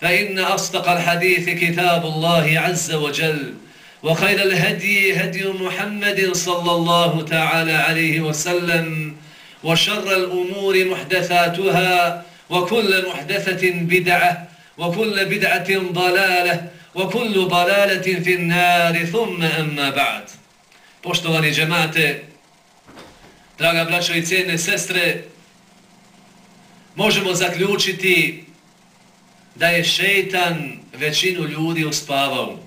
فإن أصدق الحديث كتاب الله عز وجل وخير الهدي هدي محمد صلى الله تعالى عليه وسلم وشر الأمور محدثاتها وكل محدثة بدعة وكل بدعة ضلالة وكل ضلالة في النار ثم أما بعد. Poštovani džemate, draga braćo i cijene sestre, možemo zaključiti da je šeitan većinu ljudi uspavao.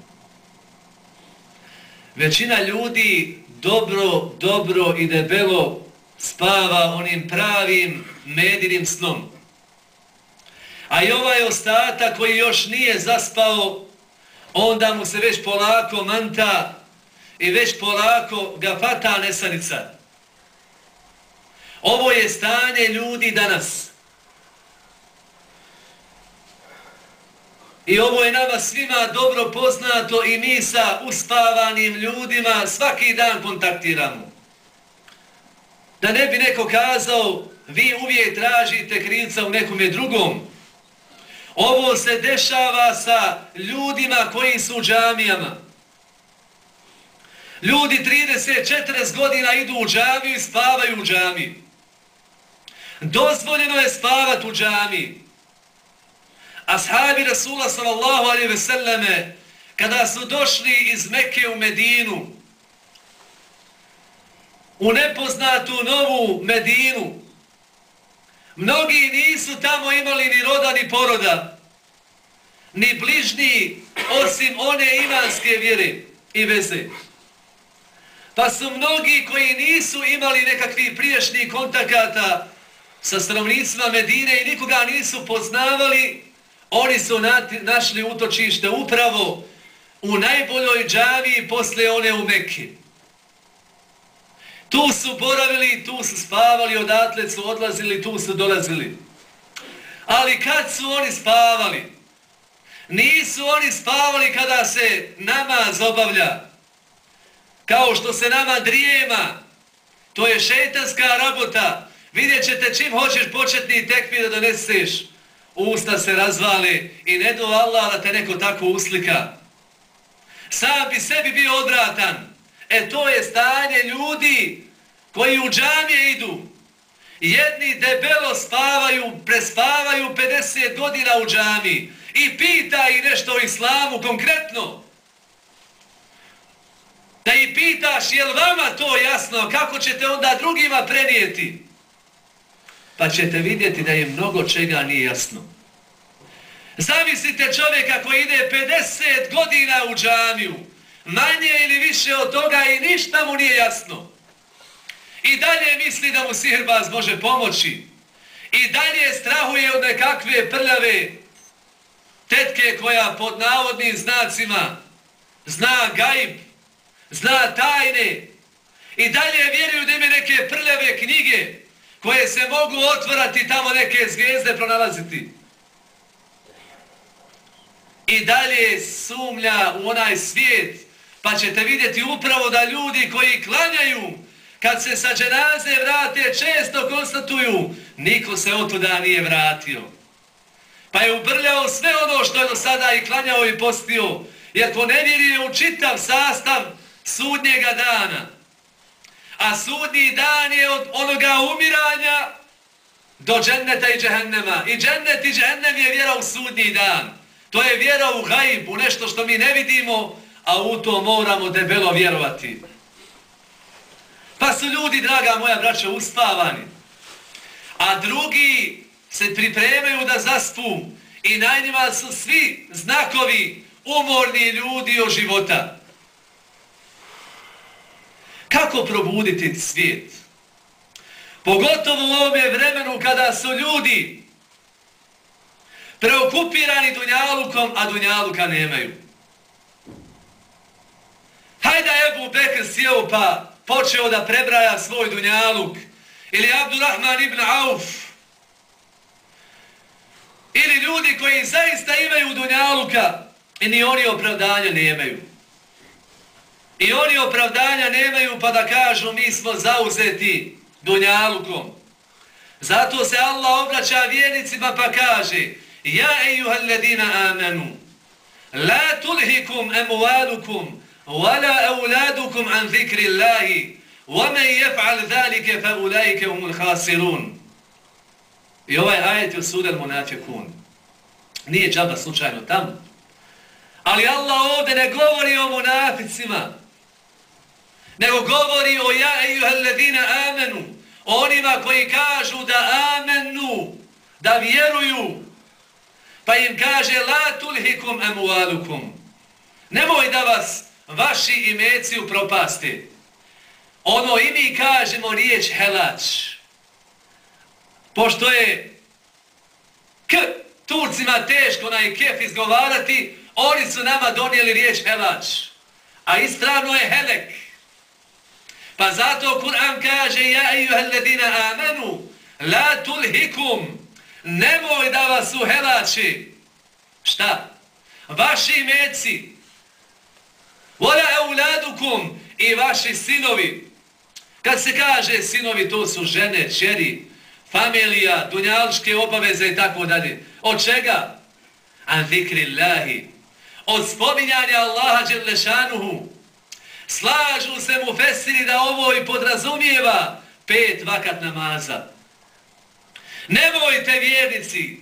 Većina ljudi dobro, dobro i debelo spava onim pravim medinim snom. A i ovaj ostatak koji još nije zaspao, onda mu se već polako manta i već polako ga fata nesanica. Ovo je stanje ljudi danas. I ovo je nama svima dobro poznato i mi sa uspavanim ljudima svaki dan kontaktiramo. Da ne bi neko kazao, vi uvijek tražite krivca u nekom drugom. Ovo se dešava sa ljudima koji su u džamijama. Ljudi 30-40 godina idu u džamiju i spavaju u džamiji. Dozvoljeno je spavat u džamiji. Ashabi Rasula sallallahu alaihi ve selleme, kada su došli iz Mekke u Medinu, u nepoznatu novu Medinu, mnogi nisu tamo imali ni roda ni poroda, ni bližni osim one imanske vjere i veze. Pa su mnogi koji nisu imali nekakvih priješnjih kontakata sa stanovnicima Medine i nikoga nisu poznavali, Oni su našli utočište upravo u najboljoj džaviji posle one u Mekke. Tu su boravili, tu su spavali, odatle su odlazili, tu su dolazili. Ali kad su oni spavali? Nisu oni spavali kada se namaz obavlja. Kao što se nama drijema. To je šetanska rabota. Vidjet ćete čim hoćeš početni tekvi da doneseš usta se razvale i ne do Allah da te neko tako uslika. Sam bi sebi bio odvratan. E to je stanje ljudi koji u džamije idu. Jedni debelo spavaju, prespavaju 50 godina u džami i pita i nešto o islamu konkretno. Da i pitaš je vama to jasno, kako ćete onda drugima prenijeti pa ćete vidjeti da je mnogo čega nije jasno. Zamislite čovjeka koji ide 50 godina u džamiju, manje ili više od toga i ništa mu nije jasno. I dalje misli da mu sirbaz može pomoći. I dalje strahuje od nekakve prljave tetke koja pod navodnim znacima zna gajb, zna tajne. I dalje vjeruju da ime neke prljave knjige koje se mogu otvorati tamo neke zvijezde pronalaziti. I dalje sumlja u onaj svijet Pa ćete vidjeti upravo da ljudi koji klanjaju, kad se sa dženaze vrate, često konstatuju, niko se od tuda nije vratio. Pa je ubrljao sve ono što je do sada i klanjao i postio, jer ko ne vjeruje u čitav sastav sudnjega dana. A sudnji dan je od onoga umiranja do dženneta i džehennema. I džennet i džehennem je vjera u sudnji dan. To je vjera u gajb, u nešto što mi ne vidimo, a u to moramo debelo vjerovati. Pa su ljudi, draga moja braća, uspavani. A drugi se pripremaju da zaspu i na njima su svi znakovi umorni ljudi o života. Kako probuditi svijet? Pogotovo u ovome vremenu kada su ljudi preokupirani Dunjalukom, a Dunjaluka nemaju. Hajde Ebu Bekr sjeo pa počeo da prebraja svoj Dunjaluk. Ili Abdurrahman ibn Auf. Ili ljudi koji zaista imaju Dunjaluka i ni oni opravdanja nemaju. I oni opravdanja nemaju pa da kažu mi smo zauzeti Dunjalukom. Zato se Allah obraća vjernicima pa kaže Ja ejuhal ledina amanu La tulhikum emualukum ولا أولادكم عن ذكر الله ومن يفعل ذلك فأولئك هم الخاسرون I ovaj ajet je od suda munafikun. Nije džaba slučajno tamo. Ali Allah ovdje ne govori o munaficima, nego govori o ja ejuhel ledina amenu, onima koji kažu da amenu, da vjeruju, pa im kaže la tulhikum emualukum. Nemoj da vas vaši imeci upropasti. Ono i mi kažemo riječ helač. Pošto je k Turcima teško na kef izgovarati, oni su nama donijeli riječ helač. A ispravno je helek. Pa zato Kur'an kaže ja ejuha alladina amanu la tulhikum nemoj da vas uhelači. Šta? Vaši meci Vola euladukum i vaši sinovi. Kad se kaže sinovi, to su žene, čeri, familija, dunjalške obaveze i tako dalje. Od čega? An zikri Allahi. Od spominjanja Allaha Đerlešanuhu. Slažu se mu fesiri da ovo i podrazumijeva pet vakat namaza. Nemojte vjernici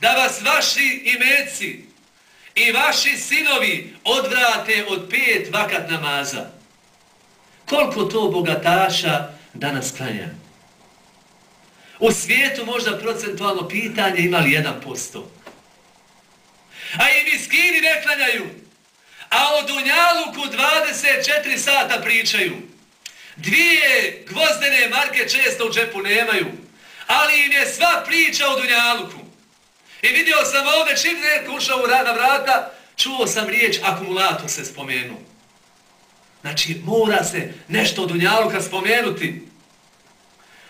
da vas vaši imeci, i vaši sinovi odvrate od pet vakat namaza. Koliko to bogataša danas klanja? U svijetu možda procentualno pitanje imali 1%. A i miskini ne klanjaju. A o Dunjaluku 24 sata pričaju. Dvije gvozdene marke često u džepu nemaju. Ali im je sva priča o Dunjaluku. I vidio sam ovdje čim neko ušao u rada vrata, čuo sam riječ akumulator se spomenu. Znači, mora se nešto od Dunjaluka spomenuti.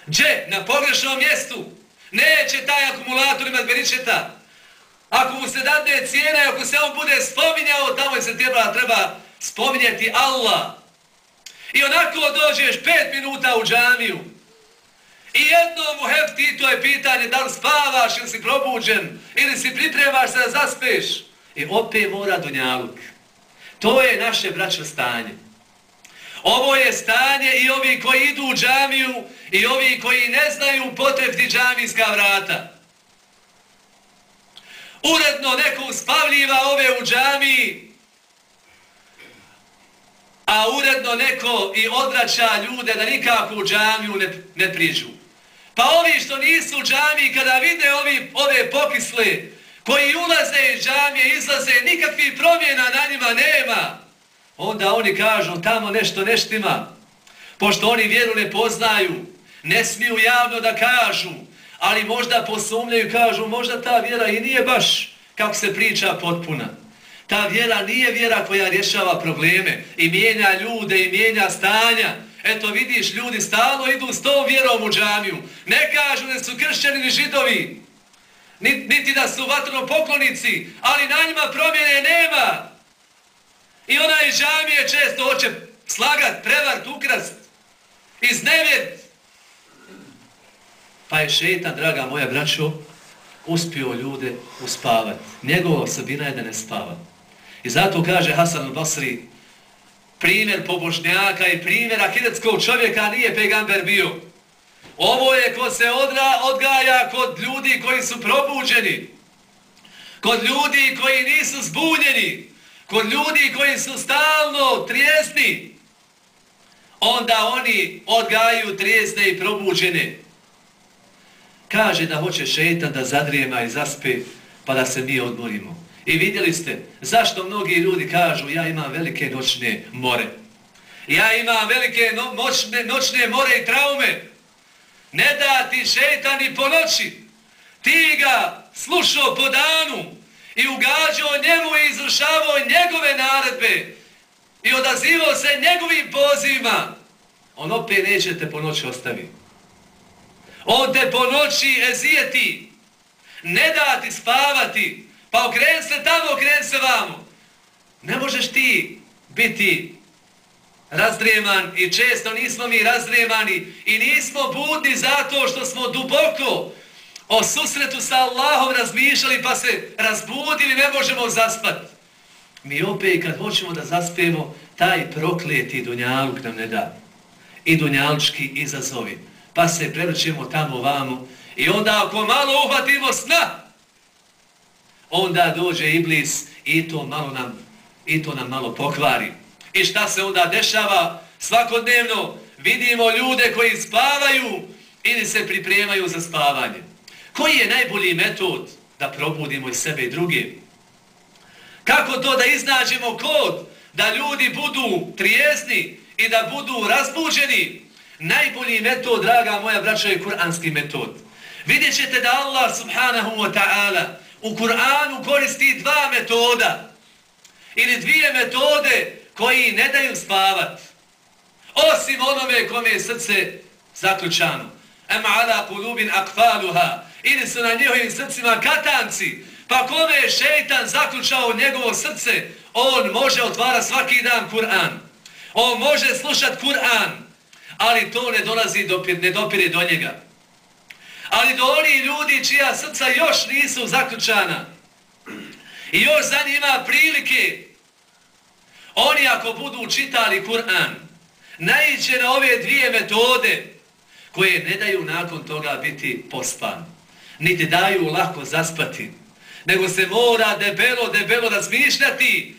Gdje? Na pogrešnom mjestu. Neće taj akumulator imat beričeta. Ako mu se dadne cijena i ako se on bude spominjao, tamo se treba, treba spominjati Allah. I onako dođeš pet minuta u džamiju, I jedno mu hefti to je pitanje da li spavaš ili si probuđen ili si pripremaš se da zaspeš. I opet mora dunjaluk. To je naše braćo stanje. Ovo je stanje i ovi koji idu u džamiju i ovi koji ne znaju potrebni džamijska vrata. Uredno neko uspavljiva ove u džamiji, a uredno neko i odraća ljude da nikako u džamiju ne, ne priđu. Pa ovi što nisu u džamiji, kada vide ovi, ove pokisle, koji ulaze iz džamije, izlaze, nikakvih promjena na njima nema, onda oni kažu tamo nešto neštima. Pošto oni vjeru ne poznaju, ne smiju javno da kažu, ali možda posumljaju kažu, možda ta vjera i nije baš kako se priča potpuna. Ta vjera nije vjera koja rješava probleme i mijenja ljude i mijenja stanja. Eto vidiš, ljudi stalno idu s tom vjerom u džamiju. Ne kažu da su kršćani ni židovi, niti da su vatrno poklonici, ali na njima promjene nema. I ona i džamije često hoće slagat, prevart, ukrast, iznevjet. Pa je šeitan, draga moja braćo, uspio ljude uspavati. Njegova osobina je da ne spava. I zato kaže Hasan al-Basri, primjer pobožnjaka i primjer akidetskog čovjeka nije pegamber bio. Ovo je ko se odra, odgaja kod ljudi koji su probuđeni, kod ljudi koji nisu zbunjeni, kod ljudi koji su stalno trijesni, onda oni odgajaju trijesne i probuđene. Kaže da hoće šetan da zadrijema i zaspe, pa da se mi odmorimo. I vidjeli ste zašto mnogi ljudi kažu ja imam velike noćne more. Ja imam velike no, noćne, noćne more i traume. Ne da ti šetan i po noći. Ti ga slušao po danu i ugađao njemu i izrušavao njegove naredbe i odazivao se njegovim pozivima. On opet neće te po noći ostaviti. Ode po noći ezijeti. Ne dati spavati. Pa okren se tamo, okren se vamo. Ne možeš ti biti razdrijeman i često nismo mi razdrijemani i nismo budni zato što smo duboko o susretu sa Allahom razmišljali pa se razbudili, ne možemo zaspati. Mi opet kad hoćemo da zaspijemo, taj prokleti dunjaluk nam ne da. I dunjalučki izazovi. Pa se prevrćemo tamo vamo. I onda ako malo uhvatimo sna, onda dođe iblis i to malo nam i to nam malo pokvari. I šta se onda dešava? Svakodnevno vidimo ljude koji spavaju ili se pripremaju za spavanje. Koji je najbolji metod da probudimo i sebe i druge? Kako to da iznađemo kod da ljudi budu trijezni i da budu razbuđeni? Najbolji metod, draga moja braća, je kuranski metod. Vidjet da Allah subhanahu wa ta'ala u Kur'anu koristi dva metoda ili dvije metode koji ne daju spavat. Osim onome kome je srce zaključano. Em ala kulubin akfaluha. Ili su na njihovim srcima katanci. Pa kome je šeitan zaključao njegovo srce, on može otvara svaki dan Kur'an. On može slušat Kur'an, ali to ne dolazi, dopir, ne dopire do njega. Ali do oni ljudi čija srca još nisu zaključana. I još za njima prilike, oni ako budu čitali Kur'an, najiće na ove dvije metode koje ne daju nakon toga biti pospan, niti daju lako zaspati, nego se mora debelo, debelo razmišljati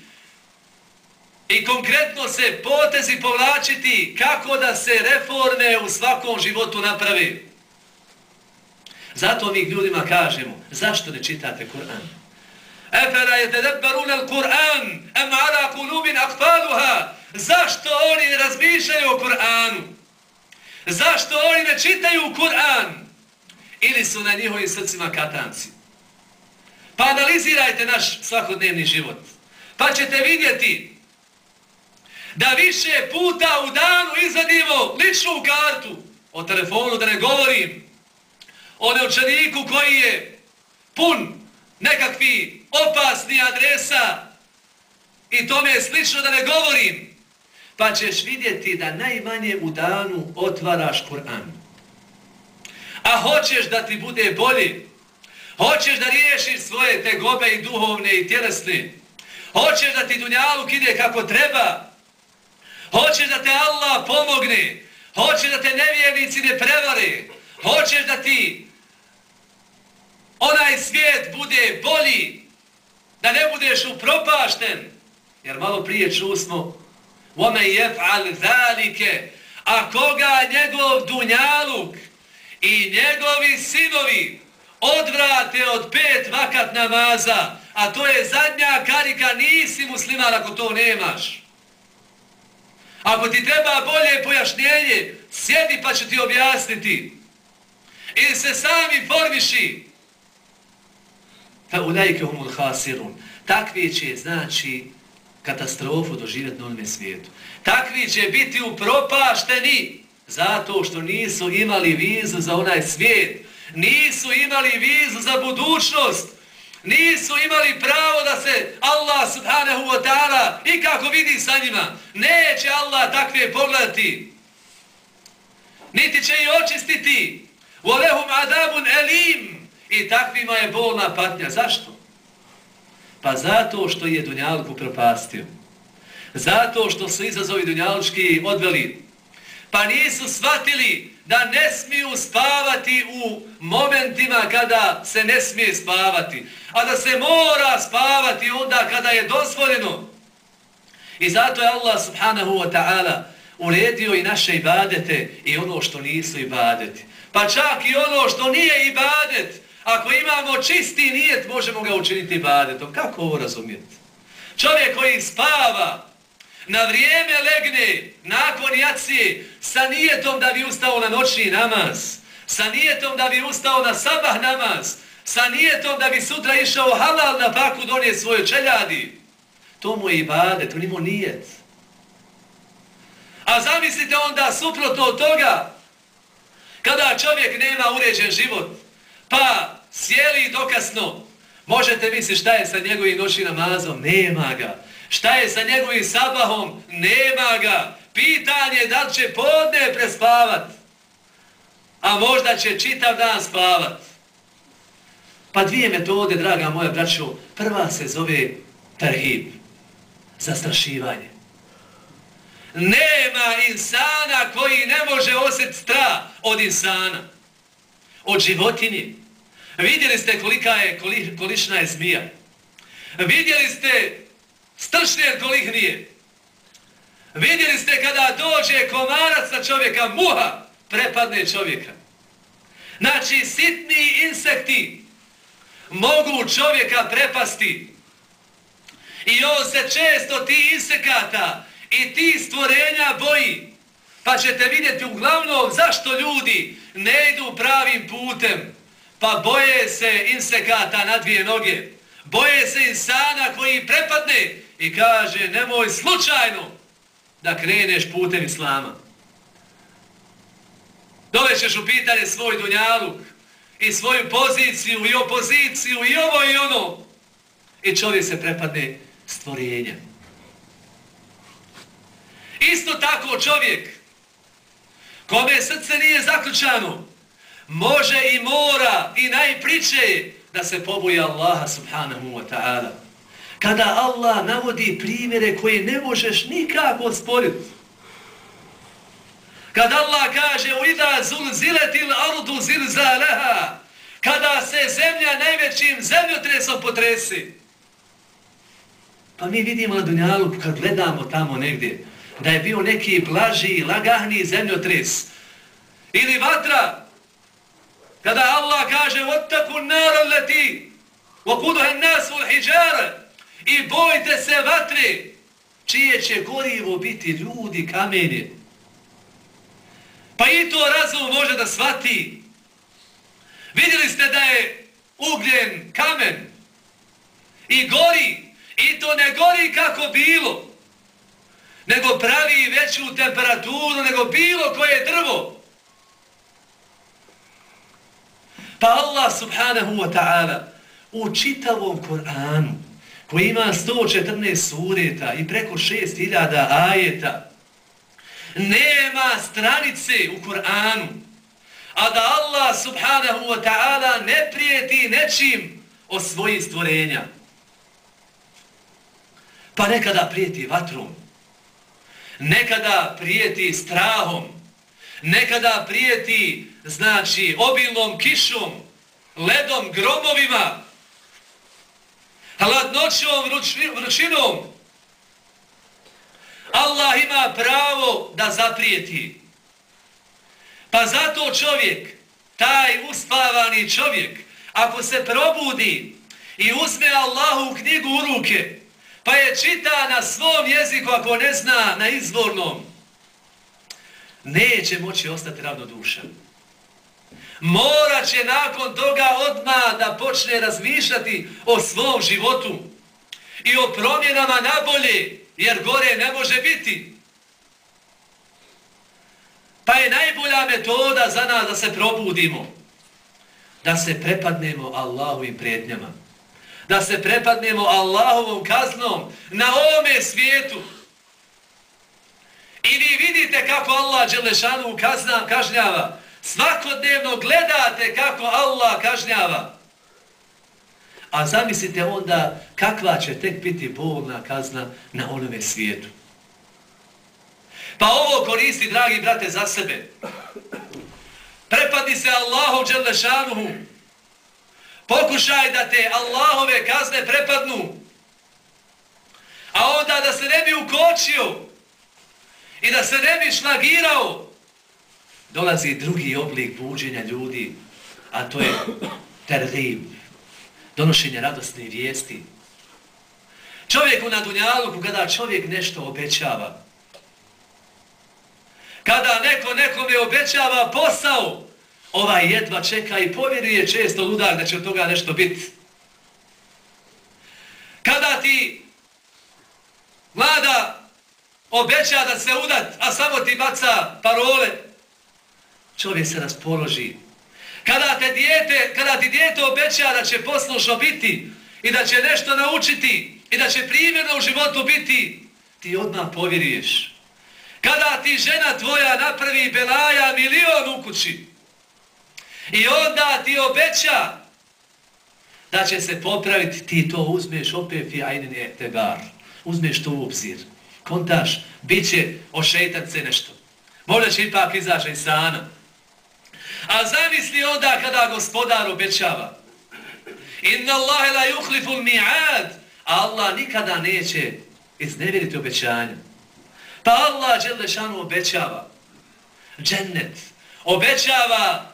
i konkretno se potezi povlačiti kako da se reforme u svakom životu napravi. Zato mi ljudima kažemo, zašto ne čitate Kur'an? Efera je tedebbarun al Kur'an, em ala kulubin akfaluha. Zašto oni ne razmišljaju o Kur'anu? Zašto oni ne čitaju Kur'an? Ili su na njihovim srcima katanci? Pa analizirajte naš svakodnevni život. Pa ćete vidjeti da više puta u danu izvadimo ličnu kartu. O telefonu, da ne govorim, o neučeniku koji je pun nekakvi opasni adresa. I tome je slično da ne govorim, pa ćeš vidjeti da najmanje u danu otvaraš Kur'an. A hoćeš da ti bude bolje, hoćeš da riješiš svoje te gobe i duhovne i tjelesne, hoćeš da ti dunjaluk ide kako treba, hoćeš da te Allah pomogne, hoćeš da te nevjernici ne prevare, hoćeš da ti onaj svijet bude bolji, da ne budeš upropašten. Jer malo prije čusmo, ome يَفْعَلْ zalike, a koga njegov dunjaluk i njegovi sinovi odvrate od pet vakat namaza, a to je zadnja karika, nisi musliman ako to nemaš. Ako ti treba bolje pojašnjenje, sjedi pa ću ti objasniti. Ili se sami formiši, fa ulajke humul hasirun. Takvi će, znači, katastrofu doživjeti na onome svijetu. Takvi će biti upropašteni zato što nisu imali vizu za onaj svijet. Nisu imali vizu za budućnost nisu imali pravo da se Allah subhanahu wa ta'ala i kako vidi sa njima. Neće Allah takve pogledati. Niti će ih očistiti. Volehum adabun elim. I takvima je bolna patnja. Zašto? Pa zato što je Dunjalku propastio. Zato što su izazovi Dunjalučki odveli. Pa nisu shvatili da ne smiju spavati u momentima kada se ne smije spavati, a da se mora spavati onda kada je dozvoljeno. I zato je Allah subhanahu wa ta'ala uredio i naše ibadete i ono što nisu ibadeti. Pa čak i ono što nije ibadet, ako imamo čisti nijet, možemo ga učiniti ibadetom. Kako ovo razumijete? Čovjek koji spava, na vrijeme legne nakon jacije sa nijetom da bi ustao na noćni namaz, sa nijetom da bi ustao na sabah namaz, sa nijetom da bi sutra išao halal na baku donije svoje čeljadi. To mu je ibadet, to imao nijet. A zamislite onda suprotno od toga, kada čovjek nema uređen život, pa sjeli dokasno, možete misliti šta je sa njegovim noći namazom? Nema ga. Šta je sa njegovim sabahom? Nema ga. Pitanje da će podne prespavat. A možda će čitav dan spavat. Pa dvije metode, draga moja braćo. Prva se zove terhib. Zastrašivanje. Nema insana koji ne može osjet strah od insana. Od životinje. Vidjeli ste kolika je, kolišna je zmija. Vidjeli ste stršnjer kolik nije. Vidjeli ste kada dođe komarac na čovjeka, muha, prepadne čovjeka. Znači, sitni insekti mogu čovjeka prepasti. I on se često ti insekata i ti stvorenja boji. Pa ćete vidjeti uglavnom zašto ljudi ne idu pravim putem. Pa boje se insekata na dvije noge. Boje se insana koji prepadne i kaže nemoj slučajno da kreneš putem Islama. Dovećeš u pitanje svoj dunjaluk i svoju poziciju i opoziciju i ovo i ono. I čovjek se prepadne stvorenja. Isto tako čovjek kome srce nije zaključano može i mora i najpriče da se poboji Allaha subhanahu wa ta'ala kada Allah navodi primjere koje ne možeš nikako sporiti. Kada Allah kaže u ida zulziletil ardu zilzaleha, kada se zemlja najvećim zemljotresom potresi. Pa mi vidimo na Dunjalu kad gledamo tamo negdje da je bio neki blaži, lagahni zemljotres. Ili vatra, kada Allah kaže وَتَّكُ النَّارَ الَّتِي وَقُدُهَا النَّاسُ الْحِجَارَ i bojte se vatre, čije će gorivo biti ljudi kamenje. Pa i to razum može da svati. Vidjeli ste da je ugljen kamen i gori, i to ne gori kako bilo, nego pravi veću temperaturu nego bilo koje drvo. Pa Allah subhanahu wa ta'ala u čitavom Koranu koji ima 114 sureta i preko 6000 ajeta, nema stranice u Kur'anu, a da Allah subhanahu wa ta'ala ne prijeti nečim od svojih stvorenja. Pa nekada prijeti vatrom, nekada prijeti strahom, nekada prijeti, znači, obilnom kišom, ledom, grobovima, hladnoćom, vrućinom. Allah ima pravo da zaprijeti. Pa zato čovjek, taj uspavani čovjek, ako se probudi i uzme Allahu knjigu u ruke, pa je čita na svom jeziku, ako ne zna, na izvornom, neće moći ostati ravnodušan mora će nakon toga odmah da počne razmišljati o svom životu i o promjenama nabolje, jer gore ne može biti. Pa je najbolja metoda za nas da se probudimo, da se prepadnemo Allahovim prijetnjama, da se prepadnemo Allahovom kaznom na ovome svijetu. I vi vidite kako Allah Đelešanu kazna, kažnjava. Svakodnevno gledate kako Allah kažnjava. A zamislite onda kakva će tek biti bolna kazna na onome svijetu. Pa ovo koristi, dragi brate, za sebe. Prepadni se Allahu Đelešanuhu. Pokušaj da te Allahove kazne prepadnu. A onda da se ne bi ukočio i da se ne bi šlagirao, dolazi drugi oblik buđenja ljudi, a to je terrib, donošenje radostne vijesti. Čovjeku na dunjaluku, kada čovjek nešto obećava, kada neko nekome obećava posao, ovaj jedva čeka i povjeruje često ludak da će od toga nešto biti. Kada ti mlada obeća da se udat, a samo ti baca parole, čovjek se raspoloži. Kada, te dijete, kada ti dijete obeća da će poslušno biti i da će nešto naučiti i da će primjerno u životu biti, ti odmah povjeruješ. Kada ti žena tvoja napravi belaja milion u kući i onda ti obeća da će se popraviti, ti to uzmeš opet i ajne te bar. Uzmeš to u obzir. Kontaš, bit će ošetat se nešto. Možda će ipak izaći iz sana. A zamisli onda kada gospodar obećava. Inna Allahe la yuhliful mi'ad. Allah nikada neće iznevjeriti obećanja. Pa Allah Đelešanu obećava džennet. Obećava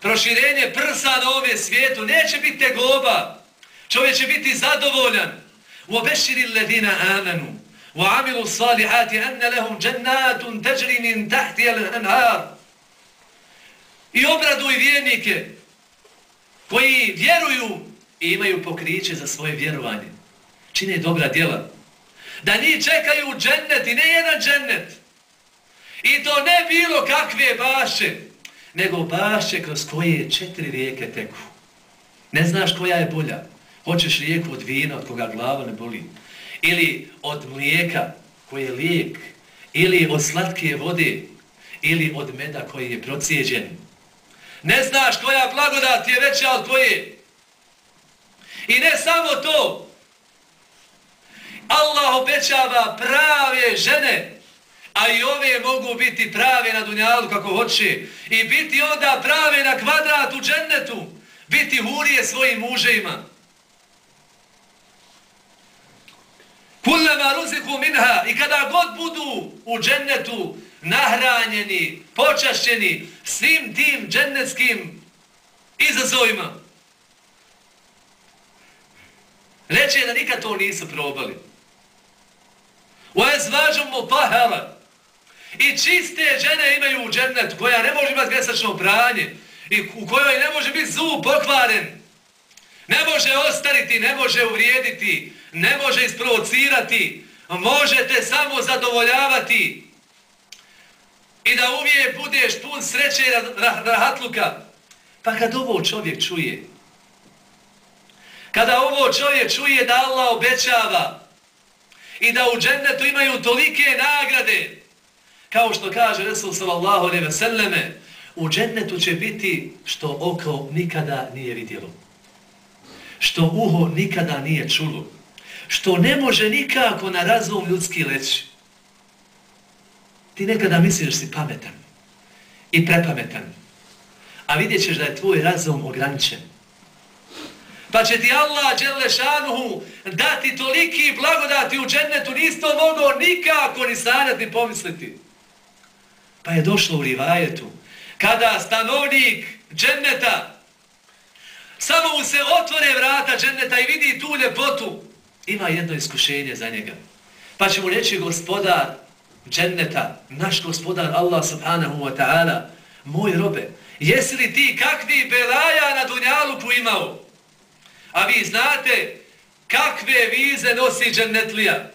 proširenje prsa na ove svijetu. Neće biti tegoba. Čovjek će biti zadovoljan. U obeširi ledina amanu. U amilu salihati enne lehum džennatun teđri min tahti el enhar. I obraduj vjernike koji vjeruju i imaju pokriće za svoje vjerovanje. Čine dobra djela da njih čekaju džennet i ne jedan džennet. I to ne bilo kakve baše, nego baše kroz koje četiri rijeke teku. Ne znaš koja je bolja. Hoćeš rijeku od vina, od koga glava ne boli. Ili od mlijeka, koji je lijek. Ili od slatke vode. Ili od meda koji je procijeđen. Ne znaš koja blagodat je veća od tvoje. I ne samo to, Allah obećava prave žene, a i ove mogu biti prave na dunjalu kako hoće, i biti onda prave na kvadratu džennetu, biti hurije svojim mužejima. Kullama ruziku minha, i kada god budu u džennetu nahranjeni, počašćeni svim tim džennetskim izazovima, reće da nikad to nisu probali. وَاَزْوَاجُمْ مُطَهَرَ I čiste žene imaju u džennetu koja ne može imati mjesečno pranje i u kojoj ne može biti zub pokvaren. Ne može ostariti, ne može uvrijediti, ne može isprovocirati. Možete samo zadovoljavati i da uvijek budeš pun sreće i rahatluka. Pa kad ovo čovjek čuje, kada ovo čovjek čuje da Allah obećava i da u džennetu imaju tolike nagrade. Kao što kaže Resul sallallahu alaihi ve selleme, u džennetu će biti što oko nikada nije vidjelo. Što uho nikada nije čulo. Što ne može nikako na razum ljudski leći. Ti nekada misliš da si pametan i prepametan. A vidjet ćeš da je tvoj razum ograničen. Pa će ti Allah Đelešanuhu dati toliki blagodati u džennetu, nisi to mogao nikako ni sanjati ni pomisliti. Pa je došlo u rivajetu, kada stanovnik dženneta, samo mu se otvore vrata dženneta i vidi tu ljepotu, ima jedno iskušenje za njega. Pa će mu reći gospodar dženneta, naš gospodar Allah subhanahu wa ta'ala, moj robe, jesi li ti kakvi belaja na dunjaluku imao? A vi znate kakve vize nosi džennetlija.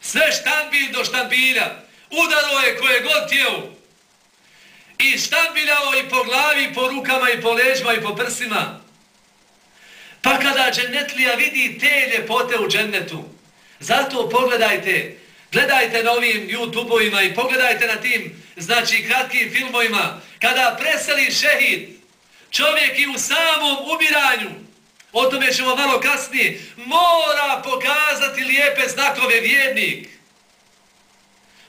Sve štambilj do štambilja. Udaro je koje god tijelo. I štambiljao i po glavi, i po rukama, i po leđima, i po prsima. Pa kada džennetlija vidi te ljepote u džennetu, zato pogledajte, gledajte na ovim YouTube-ovima i pogledajte na tim, znači, kratkim filmovima, kada preseli šehid, čovjek i u samom umiranju, o tome ćemo malo kasnije, mora pokazati lijepe znakove vjernik.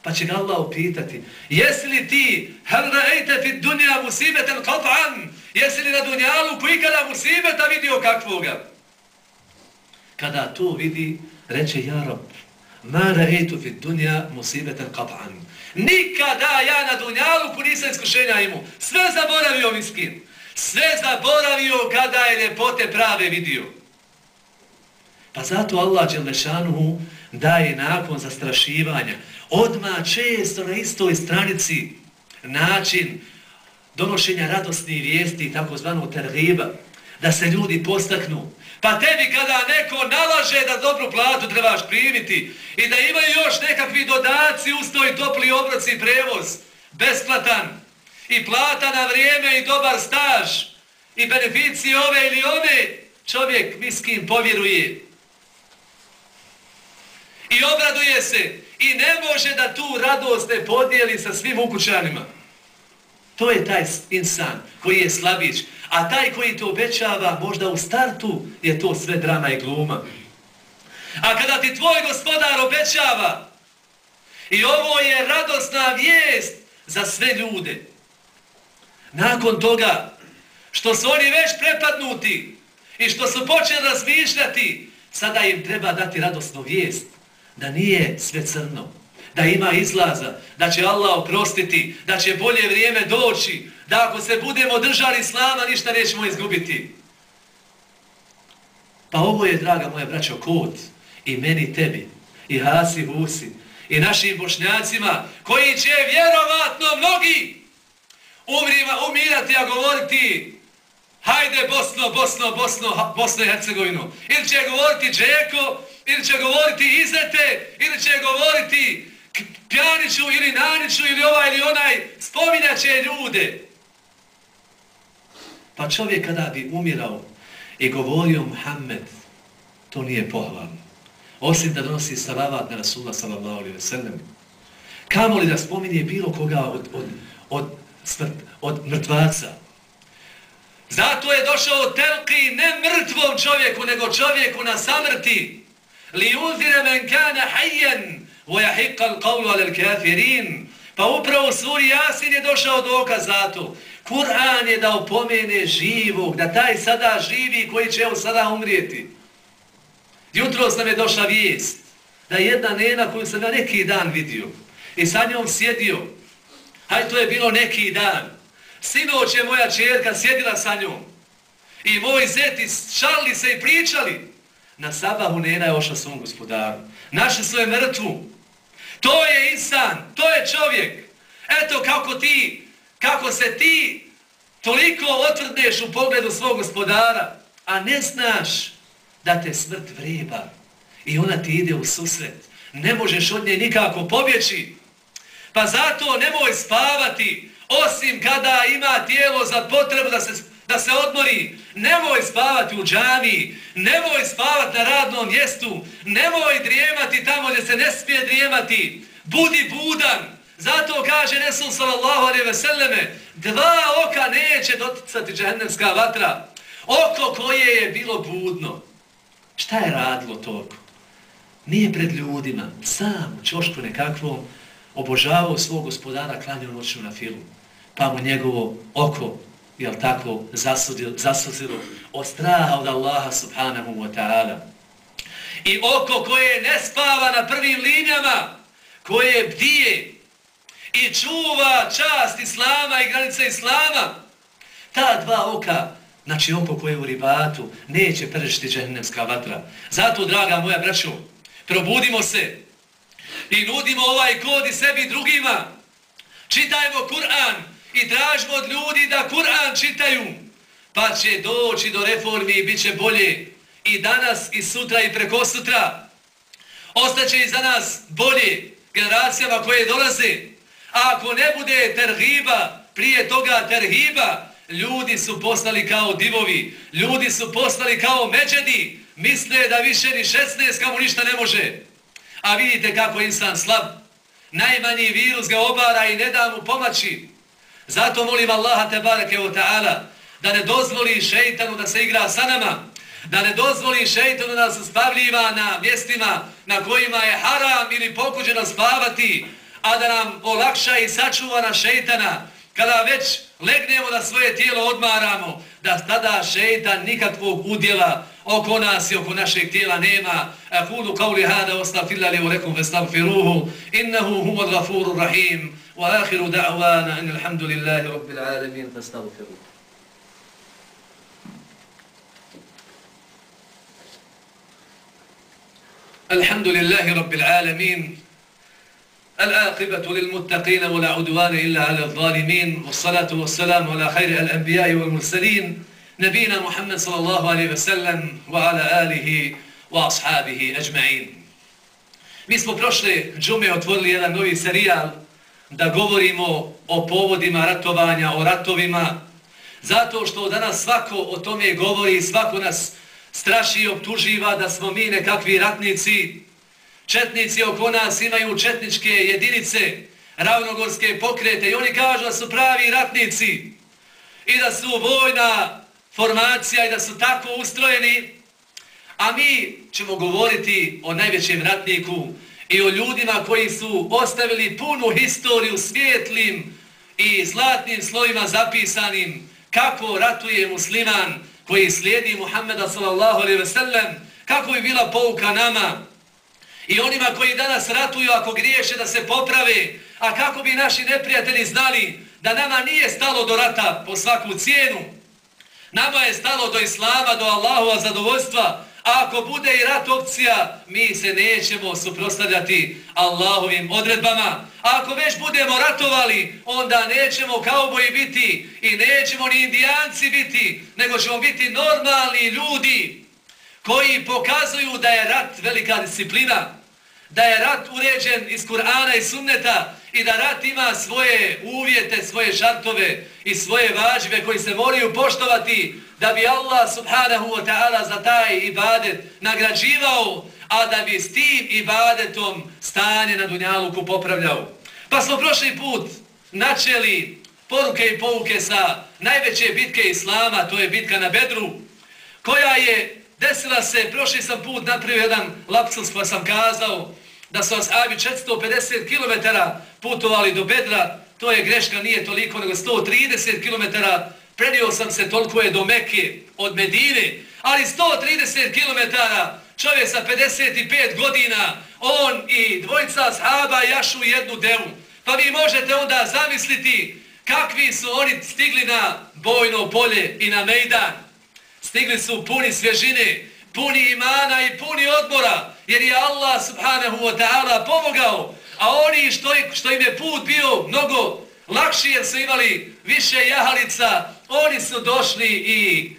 Pa će ga Allah upitati, jesi li ti, hel ra'ejte fi dunja musibeten qat'an, jesi li na dunjalu koji kada musibeta vidio kakvoga? Kada to vidi, reče, ja rob, ma ra'ejtu fi dunja musibatan qat'an. Nikada ja na dunjalu ko nisam iskušenja imu. Sve zaboravio miskin. Sve zaboravio kada je ljepote prave vidio. Pa zato Allah Đelešanuhu daje nakon zastrašivanja odma često na istoj stranici način donošenja radosnih vijesti, takozvano tergiba, da se ljudi postaknu. Pa tebi kada neko nalaže da dobru platu trebaš primiti i da imaju još nekakvi dodaci, ustoj, topli obroci, prevoz, besplatan i plata na vrijeme i dobar staž i beneficije ove ili one, čovjek miskim povjeruje i obraduje se i ne može da tu radost ne podijeli sa svim ukućanima. To je taj insan koji je slabić. A taj koji ti obećava, možda u startu je to sve drama i gluma. A kada ti tvoj gospodar obećava, i ovo je radosna vijest za sve ljude, nakon toga što su oni već prepadnuti i što su počeli razmišljati, sada im treba dati radosnu vijest da nije sve crno, da ima izlaza, da će Allah oprostiti, da će bolje vrijeme doći, da ako se budemo držali islama, ništa nećemo izgubiti. Pa ovo je, draga moja braćo, kod i meni tebi, i Hasi Husi, i našim bošnjacima, koji će vjerovatno mnogi umrima, umirati, a govoriti hajde Bosno, Bosno, Bosno, Bosno i Hercegovinu. Ili će govoriti Džeko, ili će govoriti Izete, ili će govoriti Pjaniću ili Naniću ili ovaj ili onaj, spominjaće ljude. Pa čovjek kada bi umirao i govorio Muhammed, to nije pohvalno. Osim da donosi salavat na Rasula sallallahu alaihi wa sallam. Kamo li da spominje bilo koga od, od, od, smrt, od mrtvaca? Zato je došao telki ne mrtvom čovjeku, nego čovjeku na samrti. Li uzire men kana hajjen, وَيَحِقَّ الْقَوْلُ عَلَى الْكَافِرِينَ kafirin. Pa upravo u suri Jasin je došao dokaz zato. Kur'an je da opomene živog, da taj sada živi koji će on sada umrijeti. Jutro sam je došla vijest da jedna nena koju sam ja neki dan vidio i sa njom sjedio, haj to je bilo neki dan, sinoć je moja čerka sjedila sa njom i moj zeti šalili se i pričali. Na sabahu nena je ošla svom gospodaru. Naše svoje mrtvu. To je insan, to je čovjek. Eto kako ti, kako se ti toliko otvrdneš u pogledu svog gospodara, a ne znaš da te smrt vreba i ona ti ide u susret. Ne možeš od nje nikako pobjeći. Pa zato nemoj spavati, osim kada ima tijelo za potrebu da se, da se odmori. Nemoj spavati u džami, nemoj spavati na radnom mjestu, nemoj drijemati tamo gdje se ne smije drijemati. Budi budan, zato kaže Resul sallallahu alaihi ve selleme, dva oka neće doticati džahennemska vatra. Oko koje je bilo budno. Šta je radilo to oko? Nije pred ljudima, sam u čošku nekakvom obožavao svog gospodara klanio noću na filmu pa mu njegovo oko, jel tako, zasuzilo od straha od Allaha subhanahu wa ta'ala. I oko koje ne spava na prvim linijama, koje bdije i čuva čast Islama i granice Islama, ta dva oka, znači oko koje u ribatu, neće prešiti džahnemska vatra. Zato, draga moja braćo, probudimo se i nudimo ovaj kod i sebi drugima. Čitajmo Kur'an, i tražimo od ljudi da Kur'an čitaju, pa će doći do reformi i bit će bolje i danas i sutra i preko sutra. Ostaće i za nas bolje generacijama koje dolaze. A ako ne bude terhiba, prije toga terhiba, ljudi su postali kao divovi, ljudi su postali kao međedi, misle da više ni 16 kamo ništa ne može. A vidite kako je insan slab. Najmanji virus ga obara i ne da mu pomaći. Zato molim Allaha te bareke o ta'ala da ne dozvoli šeitanu da se igra sa nama, da ne dozvoli šeitanu da se spavljiva na mjestima na kojima je haram ili pokuđeno spavati, a da nam olakša i sačuva na šeitana, kada već legnemo da svoje tijelo odmaramo, da tada šeitan nikakvog udjela oko nas i oko našeg tijela nema. Akulu kauli hada ostafilla li rekom vestagfiruhu, innahu humad gafuru rahim, wa ahiru da'wana, in alhamdulillahi rabbil alamin, vestagfiruhu. الحمد لله رب العالمين الآقبة للمتقين ولا عدوان إلا على الظالمين والصلاة والسلام على خير الأنبياء والمرسلين نبينا محمد صلى الله عليه وسلم وعلى آله وأصحابه أجمعين Mi smo prošle džume otvorili jedan novi serijal da govorimo o povodima ratovanja, o ratovima, zato što danas svako o tome govori, svako nas straši i optuživa da smo mi nekakvi ratnici, Četnici oko nas imaju četničke jedinice, ravnogorske pokrete i oni kažu da su pravi ratnici i da su vojna formacija i da su tako ustrojeni. A mi ćemo govoriti o najvećem ratniku i o ljudima koji su ostavili punu historiju svijetlim i zlatnim slovima zapisanim kako ratuje musliman koji slijedi Muhammeda sallallahu alaihi ve sellem, kako je bila pouka nama, i onima koji danas ratuju ako griješe da se poprave, a kako bi naši neprijatelji znali da nama nije stalo do rata po svaku cijenu, nama je stalo do Islama, do Allahova zadovoljstva, a ako bude i rat opcija, mi se nećemo suprostavljati Allahovim odredbama. A ako već budemo ratovali, onda nećemo kauboji biti i nećemo ni indijanci biti, nego ćemo biti normalni ljudi koji pokazuju da je rat velika disciplina, da je rat uređen iz Kur'ana i Sunneta i da rat ima svoje uvjete, svoje šartove i svoje važbe koji se moraju poštovati da bi Allah subhanahu wa ta'ala za taj ibadet nagrađivao, a da bi s tim ibadetom stanje na Dunjaluku popravljao. Pa smo prošli put načeli poruke i pouke sa najveće bitke Islama, to je bitka na Bedru, koja je desila se, prošli sam put napravio jedan lapsus pa sam kazao da su ashabi 450 km putovali do Bedra, to je greška, nije toliko, nego 130 km, prenio sam se toliko je do Mekke od Medine, ali 130 km, čovjek sa 55 godina, on i dvojica ashaba jašu jednu devu. Pa vi možete onda zamisliti kakvi su oni stigli na bojno polje i na Mejdan. Stigli su puni svježine, puni imana i puni odbora, jer je Allah subhanahu wa ta'ala pomogao, a oni što, što im je put bio mnogo lakši jer su imali više jahalica, oni su došli i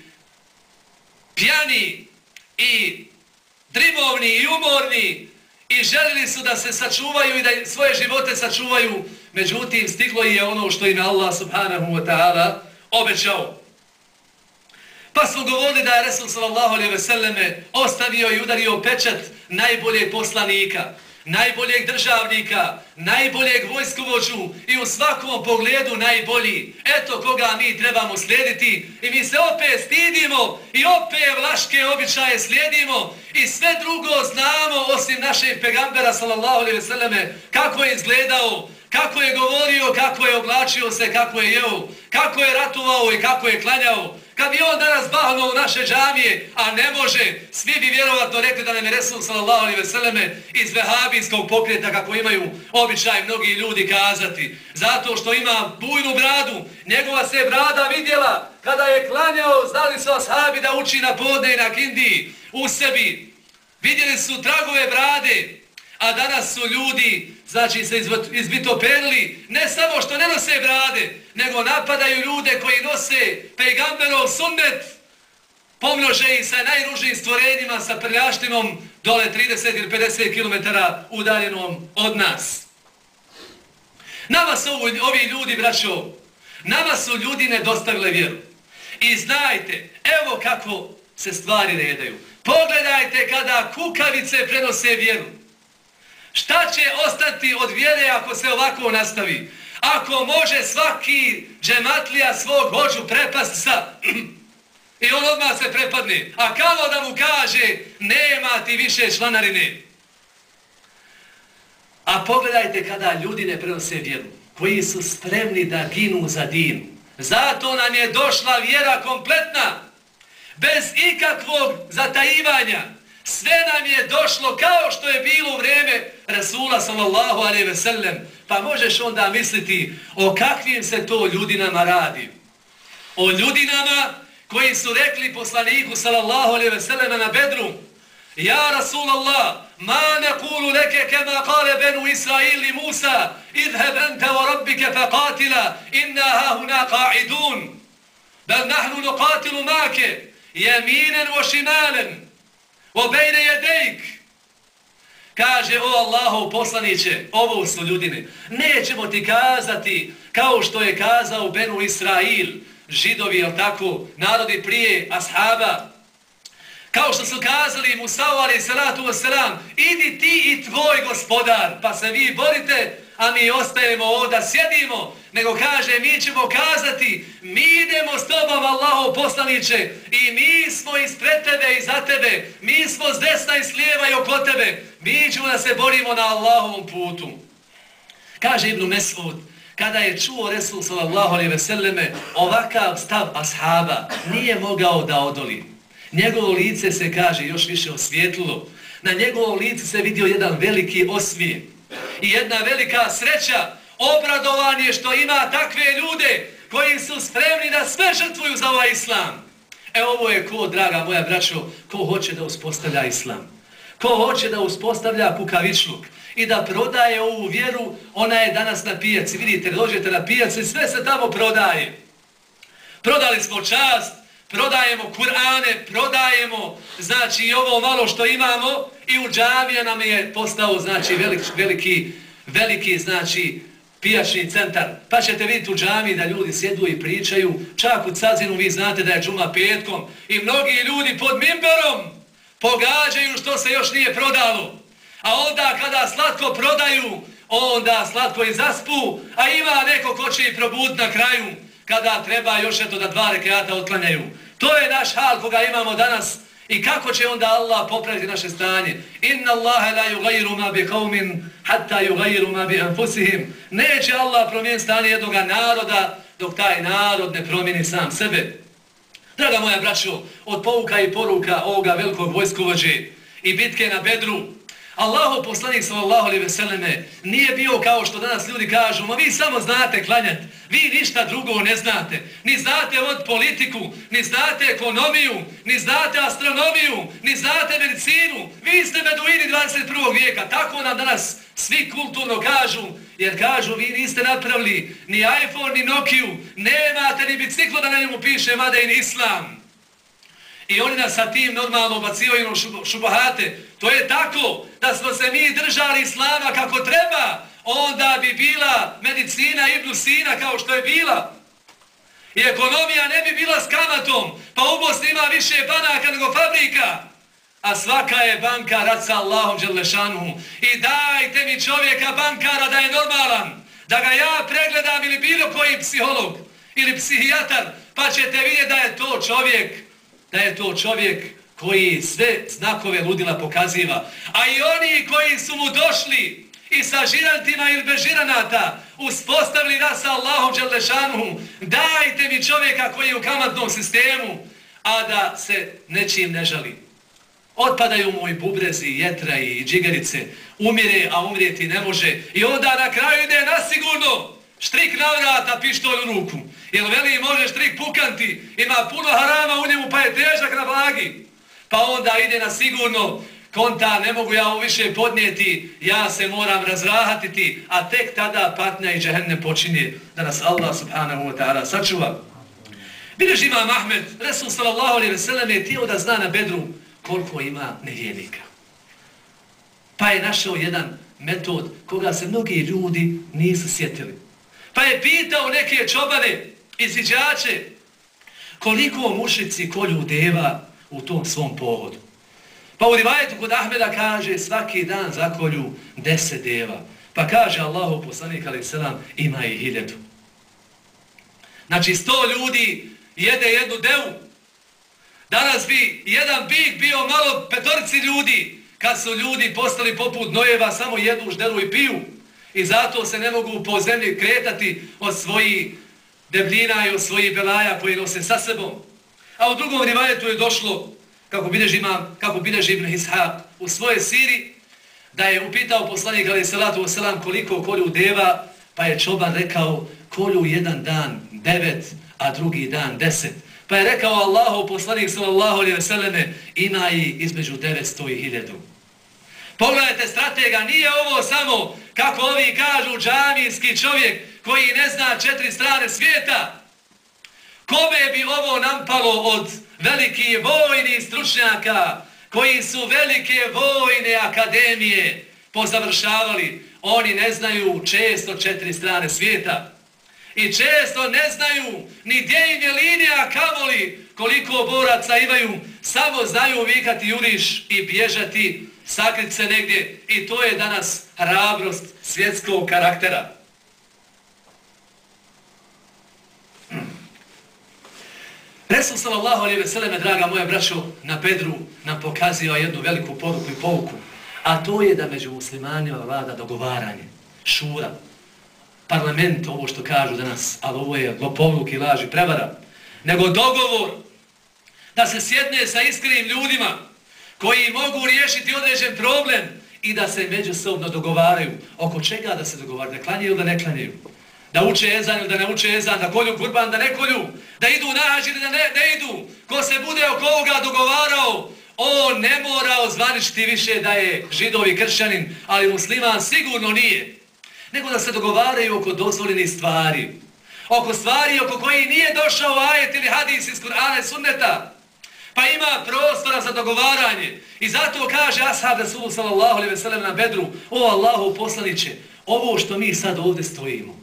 pjani i drimovni i umorni i želili su da se sačuvaju i da svoje živote sačuvaju, međutim stiglo je ono što im Allah subhanahu wa ta'ala obećao. Pa smo govorili da je Resul sallallahu alaihi ve selleme ostavio i udario pečat najboljeg poslanika, najboljeg državnika, najboljeg vojskovođu i u svakom pogledu najbolji. Eto koga mi trebamo slijediti i mi se opet stidimo i opet vlaške običaje slijedimo i sve drugo znamo osim našeg pegambera sallallahu alaihi ve selleme kako je izgledao, kako je govorio, kako je oblačio se, kako je jeo, kako je ratovao i kako je klanjao. Kad bi on danas bahnuo u naše džamije, a ne može, svi bi vjerovatno rekli da nam je Resul sallallahu alaihi veseleme iz vehabijskog pokreta kako imaju običaj mnogi ljudi kazati. Zato što ima bujnu bradu, njegova se brada vidjela kada je klanjao, znali su ashabi da uči na podne i na kindiji u sebi. Vidjeli su tragove brade, a danas su ljudi, znači se izbitoperili, ne samo što ne nose brade, nego napadaju ljude koji nose pejgamberov sunnet, pomnože ih sa najružnijim stvorenjima, sa prljaštinom, dole 30 ili 50 km udaljenom od nas. Nama su ovi ljudi, braćo, Nama su ljudi nedostavile vjeru. I znajte, evo kako se stvari redaju. Pogledajte kada kukavice prenose vjeru. Šta će ostati od vjere ako se ovako nastavi? Ako može svaki džematlija svog hoću prepast sa... I on odmah se prepadne. A kao da mu kaže, nema ti više članarine. A pogledajte kada ljudi ne prenose vjeru, koji su spremni da ginu za din. Zato nam je došla vjera kompletna, bez ikakvog zatajivanja. Sve nam je došlo kao što je bilo u vrijeme Rasula sallallahu alaihi ve sellem. Pa možeš onda misliti o kakvim se to ljudinama radi. O ljudinama koji su rekli poslaniku sallallahu alaihi ve sellem na bedru. Ja Rasulallah, ma ne kulu leke kema kale benu Israili Musa, idheb ente wa rabbike fe katila, inna ha huna qa'idun. Bel nahnu nuqatilu make, jeminen wa šimalen, wa je dejk. Kaže, o Allahu poslaniće, ovo su ljudine, nećemo ti kazati kao što je kazao Benu Israil, židovi, jel tako, narodi prije, ashaba, Kao što su kazali Musa ali salatu wasalam, idi ti i tvoj gospodar, pa se vi borite, a mi ostajemo ovdje, sjedimo, nego kaže, mi ćemo kazati, mi idemo s tobom, Allaho poslaniće, i mi smo ispred tebe i za tebe, mi smo s desna i s lijeva i oko tebe, mi ćemo da se borimo na Allahovom putu. Kaže Ibn Mesud, kada je čuo Resul sallallahu alaihi veseleme ovakav stav ashaba, nije mogao da odoli. Njegovo lice se, kaže, još više osvijetlilo. Na njegovo lice se vidio jedan veliki osvije. I jedna velika sreća, obradovan je što ima takve ljude koji su spremni da sve žrtvuju za ovaj islam. E ovo je ko, draga moja braćo, ko hoće da uspostavlja islam. Ko hoće da uspostavlja kukavičluk i da prodaje ovu vjeru, ona je danas na pijaci. Vidite, dođete na pijaci, sve se tamo prodaje. Prodali smo čast, prodajemo Kur'ane, prodajemo, znači i ovo malo što imamo i u džavija nam je postao, znači, veliki, veliki, veliki, znači, pijačni centar. Pa ćete vidjeti u džami da ljudi sjedu i pričaju, čak u Cazinu vi znate da je džuma petkom i mnogi ljudi pod mimberom pogađaju što se još nije prodalo. A onda kada slatko prodaju, onda slatko i zaspu, a ima neko ko će i probuditi na kraju, kada treba još eto da dva rekreata otklanjaju. To je naš hal koga imamo danas i kako će onda Allah popraviti naše stanje. Inna Allahe la yugayru ma bi qawmin hatta yugayru ma bi anfusihim. Neće Allah promijeniti stanje jednog naroda dok taj narod ne promijeni sam sebe. Draga moja braćo, od pouka i poruka ovoga velikog vojskovođe i bitke na Bedru, Allaho poslanik sallallahu alejhi ve selleme nije bio kao što danas ljudi kažu, ma vi samo znate klanjati, vi ništa drugo ne znate. Ni znate od politiku, ni znate ekonomiju, ni znate astronomiju, ni znate medicinu. Vi ste beduini 21. vijeka, tako nam danas svi kulturno kažu, jer kažu vi niste napravili ni iPhone ni Nokia, nemate ni biciklo da na njemu piše Made in Islam. I oni nas sa tim normalno obacivaju u šubahate. To je tako da smo se mi držali islama kako treba, onda bi bila medicina Ibnu Sina kao što je bila. I ekonomija ne bi bila s kamatom, pa u Bosni ima više banaka nego fabrika. A svaka je banka rad sa Allahom Đelešanu. I dajte mi čovjeka bankara da je normalan, da ga ja pregledam ili bilo koji psiholog ili psihijatar, pa ćete vidjeti da je to čovjek da je to čovjek koji sve znakove ludila pokaziva. A i oni koji su mu došli i sa žirantima ili bez žiranata uspostavili nas sa Allahom Đelešanuhu, dajte mi čovjeka koji je u kamatnom sistemu, a da se nečim ne žali. Otpadaju mu i bubrezi, jetra i džigerice, umire, a umrijeti ne može. I onda na kraju ide nasigurno, štrik na vrata, pištolj u ruku. Jer veli može štrik pukanti, ima puno harama u njemu pa je težak na blagi. Pa onda ide na sigurno, konta ne mogu ja ovo više podnijeti, ja se moram razrahatiti, a tek tada patnja i džehenne počinje da nas Allah subhanahu wa ta'ala sačuva. Vidiš ima Mahmed, Resul sallallahu alaihi ve sellem je tijelo da zna na bedru koliko ima nevjenika. Pa je našao jedan metod koga se mnogi ljudi nisu sjetili. Pa je pitao neke čobane, izviđače, koliko mušici kolju deva u tom svom pohodu. Pa u rivajetu kod Ahmeda kaže svaki dan zakolju deset deva. Pa kaže Allahu poslanik ali selam ima i hiljedu. Znači sto ljudi jede jednu devu. Danas bi jedan bik bio malo petorci ljudi kad su ljudi postali poput nojeva samo jedu ždelu i piju. I zato se ne mogu po zemlji kretati od svojih debljina i od svojih belaja koji nose sa sebom. A u drugom rivajetu je došlo, kako bideži imam, kako bideži Ibn Ishaq u svoje siri, da je upitao poslanik ali salatu wasalam koliko kolju deva, pa je čoban rekao kolju jedan dan devet, a drugi dan deset. Pa je rekao Allahu poslanik sallallahu alaihi veseleme ima i između 900 i 1000. Pogledajte stratega, nije ovo samo kako ovi kažu džamijski čovjek koji ne zna četiri strane svijeta. Kome bi ovo nampalo od velikih vojnih stručnjaka koji su velike vojne akademije pozavršavali? Oni ne znaju često četiri strane svijeta. I često ne znaju ni gdje im je linija kamoli koliko boraca imaju. Samo znaju vikati juriš i bježati sakriti se negdje i to je danas hrabrost svjetskog karaktera. Resul sallallahu alaihi ve selleme, draga moja braćo, na Pedru nam pokazio jednu veliku poruku i pouku, a to je da među muslimanima vlada dogovaranje, šura, parlament, ovo što kažu danas, ali ovo je lopovluk i laži, prevara, nego dogovor da se sjedne sa iskrenim ljudima, koji mogu riješiti određen problem i da se međusobno dogovaraju. Oko čega da se dogovaraju? Da klanjaju ili da ne klanjaju? Da uče ezan ili da ne uče ezan? Da kolju kurban, da ne kolju? Da idu na hađ ili da ne, ne idu? Ko se bude oko ovoga dogovarao, on ne mora ozvaničiti više da je židovi kršćanin, ali musliman sigurno nije. Nego da se dogovaraju oko dozvoljenih stvari. Oko stvari oko koji nije došao ajet ili hadis iz Kur'ana i sunneta. Pa ima prostora za dogovaranje. I zato kaže ashab Rasul sallallahu alaihi ve sellem na bedru, o Allahu poslaniće, ovo što mi sad ovdje stojimo,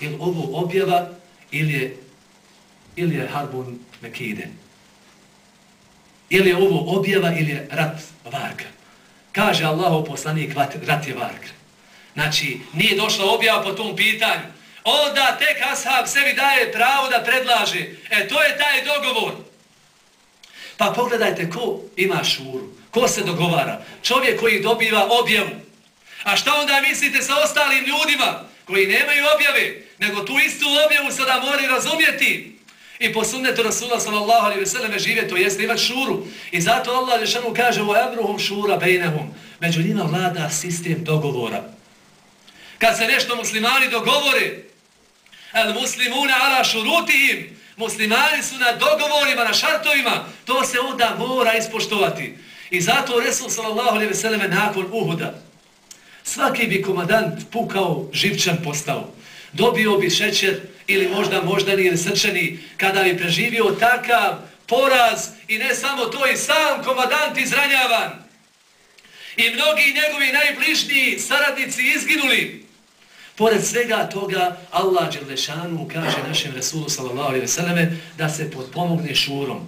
je li ovo objava ili je, ili je harbun mekide? Ili je ovo objava ili je rat varka? Kaže Allahu poslanik, rat je varka. Znači, nije došla objava po tom pitanju. Onda tek ashab sebi daje pravo da predlaže. E, to je taj dogovor. Pa pogledajte ko ima šuru, ko se dogovara. Čovjek koji dobiva objavu. A šta onda mislite sa ostalim ljudima koji nemaju objave, nego tu istu objavu sada moraju razumjeti. I po sunnetu Rasula sallallahu alaihi ve selleme žive, to jeste imati šuru. I zato Allah Žešanu kaže u Ebruhum šura bejnehum. Među njima vlada sistem dogovora. Kad se nešto muslimani dogovore, el muslimuna ala šurutihim, Muslimani su na dogovorima, na šartovima, to se onda mora ispoštovati. I zato Resul sallallahu alaihi ve selleme nakon Uhuda, svaki bi komadant pukao, živčan postao. Dobio bi šećer ili možda moždani ili srčani kada bi preživio takav poraz i ne samo to i sam komadant izranjavan. I mnogi njegovi najbližniji saradnici izginuli. Pored svega toga, Allah Đerlešanu kaže našem Resulu sallallahu alaihi ve selleme da se potpomogne šurom.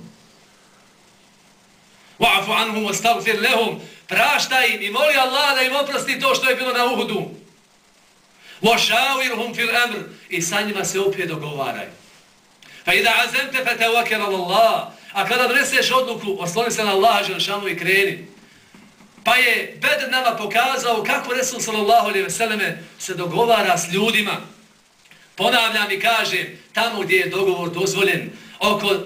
Wa'afu anhum wa stavfir lehum. Prašta im i moli Allah da im oprosti to što je bilo na Uhudu. Wa'šavirhum fil amr. I sa njima se opet dogovaraj. Fa ida azemte fe te Allah. A kada doneseš odluku, osloni se na Allah Đerlešanu i kreni. Pa je Bedr nama pokazao kako Resul sallallahu alaihi ve selleme se dogovara s ljudima. Ponavljam i kaže, tamo gdje je dogovor dozvoljen, oko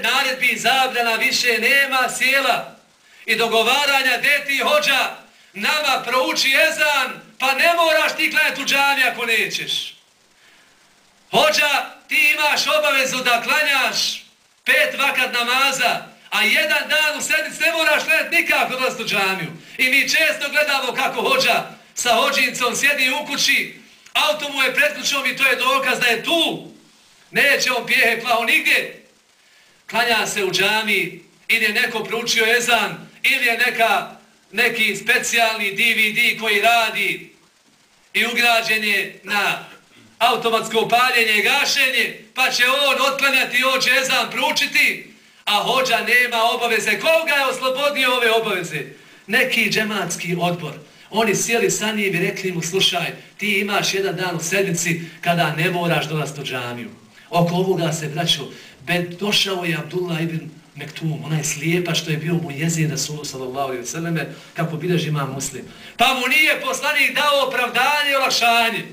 naredbi i zabrana više nema sjela i dogovaranja deti i hođa, nama prouči ezan, pa ne moraš ti klanjati u džami ako nećeš. Hođa, ti imaš obavezu da klanjaš pet vakat namaza, A jedan dan u sedmic ne moraš gledati nikako da u džamiju. I mi često gledamo kako hođa sa hođincom sjedi u kući, auto mu je pred kućom i to je dokaz da je tu. Neće on pijehe plaho nigdje. Klanja se u džami, ili je neko proučio ezan, ili je neka, neki specijalni DVD koji radi i ugrađen je na automatsko paljenje i gašenje, pa će on otklanjati i ezan pručiti, a hođa nema obaveze. Koga je oslobodio ove obaveze? Neki džematski odbor. Oni sjeli sa njim i rekli mu, slušaj, ti imaš jedan dan u sedmici kada ne moraš dolaziti u džamiju. Oko ovoga se vraćao. Došao je Abdullah ibn Mektum, onaj slijepa što je bio mu jezir Rasulu sallallahu alaihi vseleme, kako bidež ima muslim. Pa mu nije poslanik dao opravdanje i olakšanje.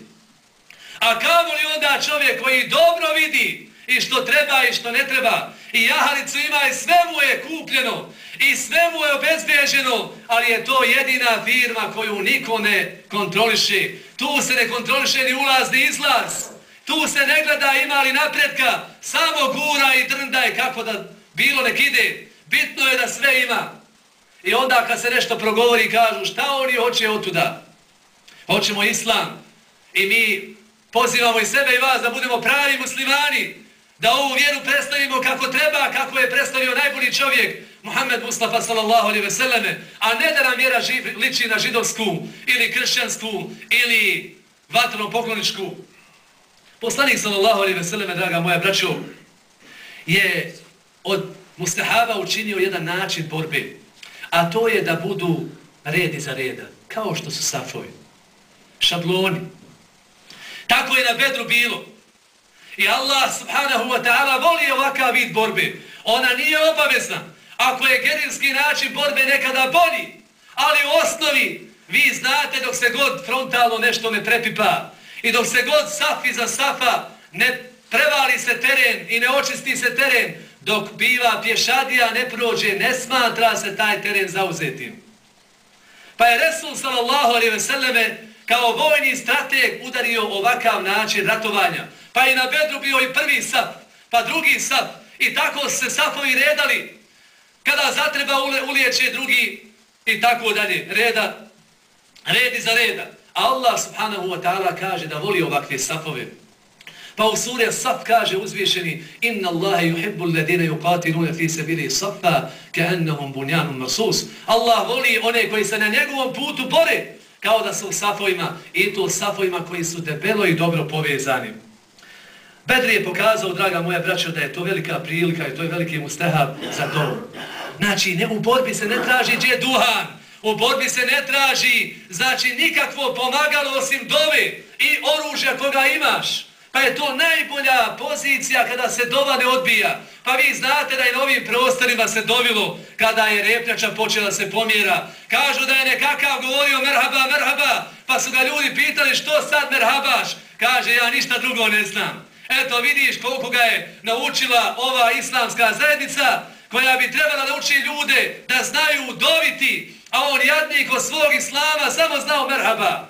A kamo li onda čovjek koji dobro vidi i što treba i što ne treba, i jahalicu ima i sve mu je kupljeno, i sve mu je obezbeženo, ali je to jedina firma koju niko ne kontroliše. Tu se ne kontroliše ni ulaz ni izlaz. Tu se ne gleda ima li napretka, samo gura i drndaj kako da bilo nek ide. Bitno je da sve ima. I onda kad se nešto progovori kažu šta oni hoće otuda. Hoćemo islam. I mi pozivamo i sebe i vas da budemo pravi muslimani. Da ovu vjeru predstavimo kako treba, kako je predstavio najbolji čovjek. Muhammed Mustafa sallallahu alaihi ve selleme. A ne da nam vjera živ, liči na židovsku ili kršćansku ili vatno pokloničku. Poslanik sallallahu alaihi ve selleme, draga moja braćo, je od mustahaba učinio jedan način borbe, a to je da budu redi za reda, kao što su safovi, šabloni. Tako je na bedru bilo. I Allah subhanahu wa ta'ala voli ovakav vid borbe. Ona nije obavezna. Ako je gerilski način borbe nekada bolji, ali u osnovi vi znate dok se god frontalno nešto ne prepipa i dok se god safi za safa ne prevali se teren i ne očisti se teren, dok biva pješadija ne prođe, ne smatra se taj teren zauzetim. Pa je Resul sallallahu alaihi ve selleme kao vojni strateg udario ovakav način ratovanja. Pa je na bedru bio i prvi sap, pa drugi sap. I tako se sapovi redali. Kada zatreba ulijeće drugi i tako dalje. Reda, redi za reda. Allah subhanahu wa ta'ala kaže da voli ovakve sapove. Pa u suri Saf kaže uzvišeni Inna Allahe yuhibbu alladine yuqatiluna fi sabili safa ka'annahum bunyanun marsus. Allah voli one koji se na njegovom putu bore kao da su u safovima i to safovima koji su debelo i dobro povezani. Bedri je pokazao, draga moja braćo, da je to velika prilika i to je veliki mustehab za to. Znači, ne, u borbi se ne traži gdje duhan, u borbi se ne traži, znači, nikakvo pomagalo osim dove i oružja koga imaš. Pa je to najbolja pozicija kada se dova ne odbija. Pa vi znate da je na ovim prostorima se dovilo kada je repljača počela se pomjera. Kažu da je nekakav govorio merhaba, merhaba, pa su ga ljudi pitali što sad merhabaš. Kaže ja ništa drugo ne znam. Eto vidiš koliko ga je naučila ova islamska zajednica koja bi trebala da uči ljude da znaju doviti, a on jadnik od svog islama samo znao merhaba.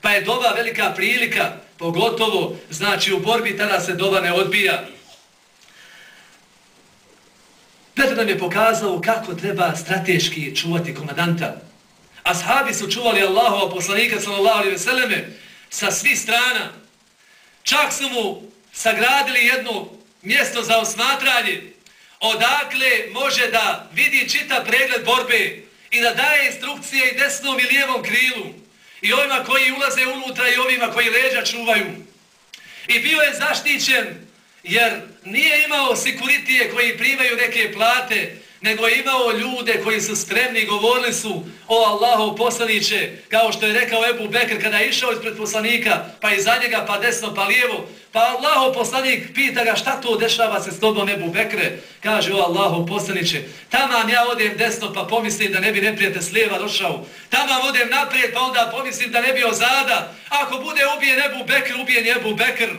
Pa je doba velika prilika pogotovo, znači u borbi tada se doba ne odbija. Petr nam je pokazao kako treba strateški čuvati komadanta. Ashabi su čuvali Allahova poslanika sallallahu alaihi veseleme sa svih strana. Čak su mu sagradili jedno mjesto za osmatranje odakle može da vidi čita pregled borbe i da daje instrukcije i desnom i lijevom krilu i ovima koji ulaze unutra i ovima koji leđa čuvaju. I bio je zaštićen jer nije imao sekuritije koji primaju neke plate, nego je imao ljude koji su spremni i govorili su o Allahu poslaniće, kao što je rekao Ebu Bekr kada je išao ispred poslanika, pa iza njega, pa desno, pa lijevo. Pa Allahov poslanik pita ga šta to dešava se s tobom Ebu Bekre, kaže o Allahov poslaniće, tamam ja odem desno pa pomislim da ne bi neprijete s lijeva došao, tamam odem naprijed pa onda pomislim da ne bi ozada, ako bude ubijen Ebu Bekr, ubijen Ebu Bekr,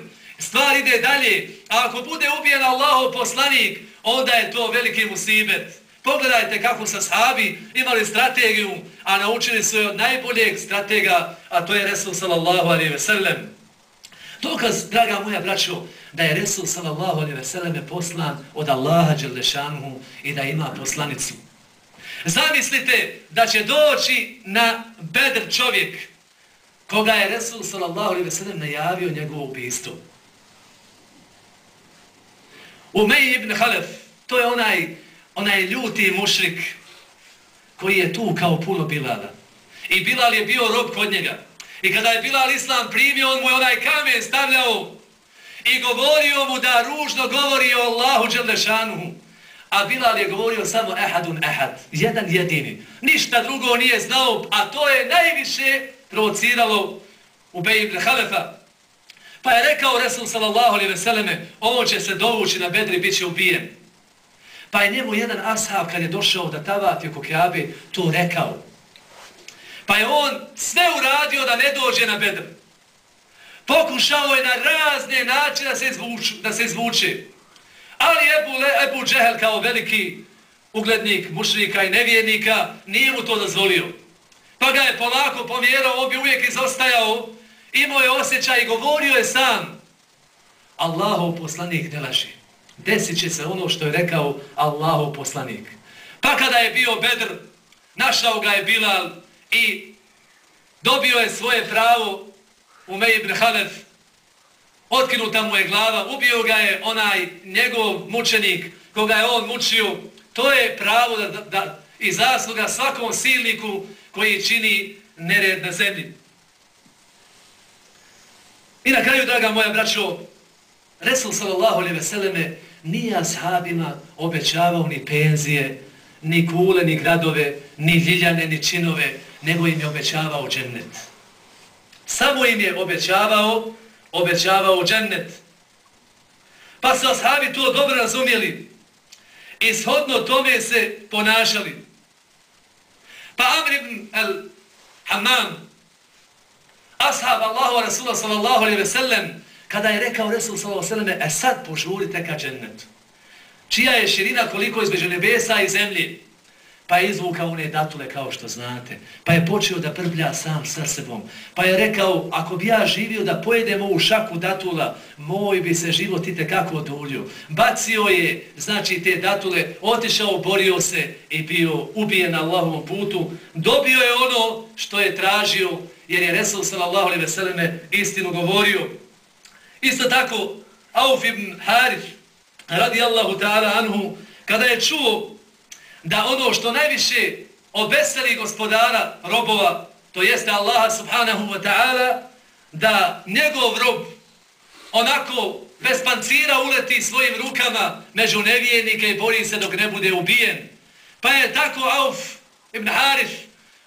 stvar ide dalje, a ako bude ubijen Allahov poslanik, onda je to veliki musibet. Pogledajte kako sa sahabi imali strategiju, a naučili su od najboljeg stratega, a to je Resul sallallahu alaihi ve sellem. Dokaz, draga moja braćo, da je Resul sallallahu alaihi ve selleme poslan od Allaha Đerlešanuhu i da ima poslanicu. Zamislite da će doći na bedr čovjek koga je Resul sallallahu alaihi ve sellem najavio njegovo ubistvo. Umej ibn Halef, to je onaj, onaj ljuti mušrik koji je tu kao puno Bilala. I Bilal je bio rob kod njega. I kada je Bilal Islam primio, on mu je onaj kamen stavljao i govorio mu da ružno govori o Allahu Đelešanuhu. A Bilal je govorio samo ehadun ehad, jedan jedini. Ništa drugo nije znao, a to je najviše provociralo Ubej ibn Halefa. Pa je rekao Resul sallallahu alaihi veseleme, ovo će se dovući na bedri, bit će ubijen. Pa je njemu jedan ashab kad je došao da tavati oko Kjabe, to rekao. Pa je on sve uradio da ne dođe na bedr. Pokušao je na razne načine da se, izvuč, da se izvuče. Ali Ebu, Le, Ebu Džehel kao veliki uglednik mušnika i nevjernika nije mu to dozvolio. Pa ga je polako pomjerao, on bi uvijek izostajao, imao je osjećaj i govorio je sam. Allahov poslanik ne laži. Desit će se ono što je rekao Allahov poslanik. Pa kada je bio Bedr, našao ga je Bilal i dobio je svoje pravo u Meji ibn Halef, otkinuta mu je glava, ubio ga je onaj njegov mučenik koga je on mučio. To je pravo da, da, da, i zasluga svakom silniku koji čini nered na zemlji. I na kraju, draga moja braćo, Resul sallallahu alaihi veseleme nije ashabima obećavao ni penzije, ni kule, ni gradove, ni ljiljane, ni činove, nego im je obećavao džennet. Samo im je obećavao, obećavao džennet. Pa su ashabi to dobro razumjeli i shodno tome se ponašali. Pa Amr ibn al-Hammam, ashab Allahu Rasulullah sallallahu alaihi ve sellem, kada je rekao Resul sallallahu alaihi ve sellem, e sad požurite ka džennetu. Čija je širina koliko između nebesa i zemlje? Pa je izvukao one datule kao što znate. Pa je počeo da prblja sam sa sebom. Pa je rekao, ako bi ja živio da pojedem ovu šaku datula, moj bi se život ite kako odulio. Bacio je, znači te datule, otišao, borio se i bio ubijen na Allahovom putu. Dobio je ono što je tražio, jer je Resul sallallahu alaihi veseleme istinu govorio. Isto tako, Auf ibn Harif, radijallahu ta'ala anhu, kada je čuo da ono što najviše obeseli gospodara robova, to jeste Allaha subhanahu wa ta'ala, da njegov rob onako bez pancira uleti svojim rukama među nevijenike i bori se dok ne bude ubijen. Pa je tako Auf ibn Harif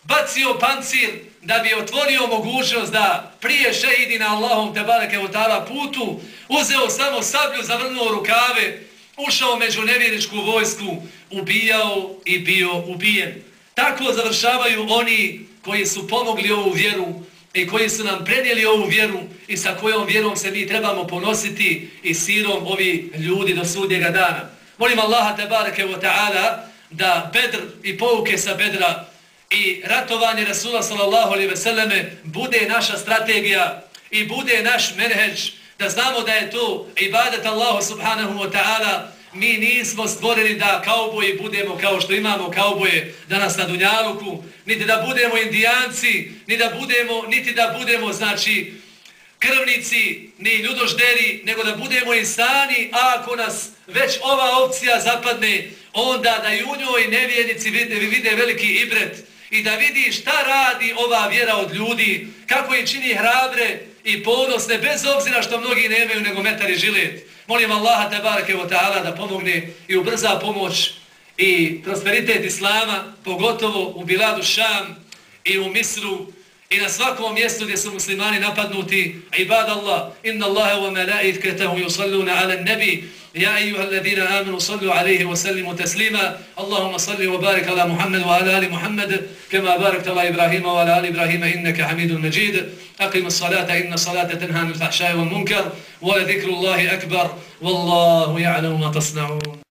bacio pancir da bi otvorio mogućnost da prije šehidi na Allahom te bareke u ta'ala putu, uzeo samo sablju, zavrnuo rukave, ušao među nevjeričku vojsku, ubijao i bio ubijen. Tako završavaju oni koji su pomogli ovu vjeru i koji su nam prenijeli ovu vjeru i sa kojom vjerom se mi trebamo ponositi i sirom ovi ljudi do sudnjega dana. Molim Allaha tebareke u ta'ala da bedr i pouke sa bedra i ratovanje Rasula sallallahu alaihi ve selleme bude naša strategija i bude naš menheđ. Da znamo da je to ibadet Allahu subhanahu wa ta'ala. Mi nismo stvorili da kauboji budemo kao što imamo kauboje danas na Dunjaluku, niti da budemo indijanci, ni da budemo, niti da budemo, znači, krvnici, ni ljudožderi, nego da budemo insani, a ako nas već ova opcija zapadne, onda da i u njoj nevjernici vide, vide veliki ibret i da vidi šta radi ova vjera od ljudi, kako je čini hrabre i ponosne, bez obzira što mnogi nemaju nego metar i žilet. Molim Allaha tebareke wa ta'ala da pomogne i ubrza pomoć i prosperitet Islama, pogotovo u Biladu Šam i u Misru i na svakom mjestu gdje su muslimani napadnuti. Ibad Allah, inna Allahe wa malaikatahu yusalluna ala nebi, يا أيها الذين آمنوا صلوا عليه وسلموا تسليما اللهم صل وبارك على محمد وعلى آل محمد كما باركت على إبراهيم وعلى آل إبراهيم إنك حميد مجيد أقم الصلاة إن الصلاة تنهى عن الفحشاء والمنكر ولذكر الله أكبر والله يعلم ما تصنعون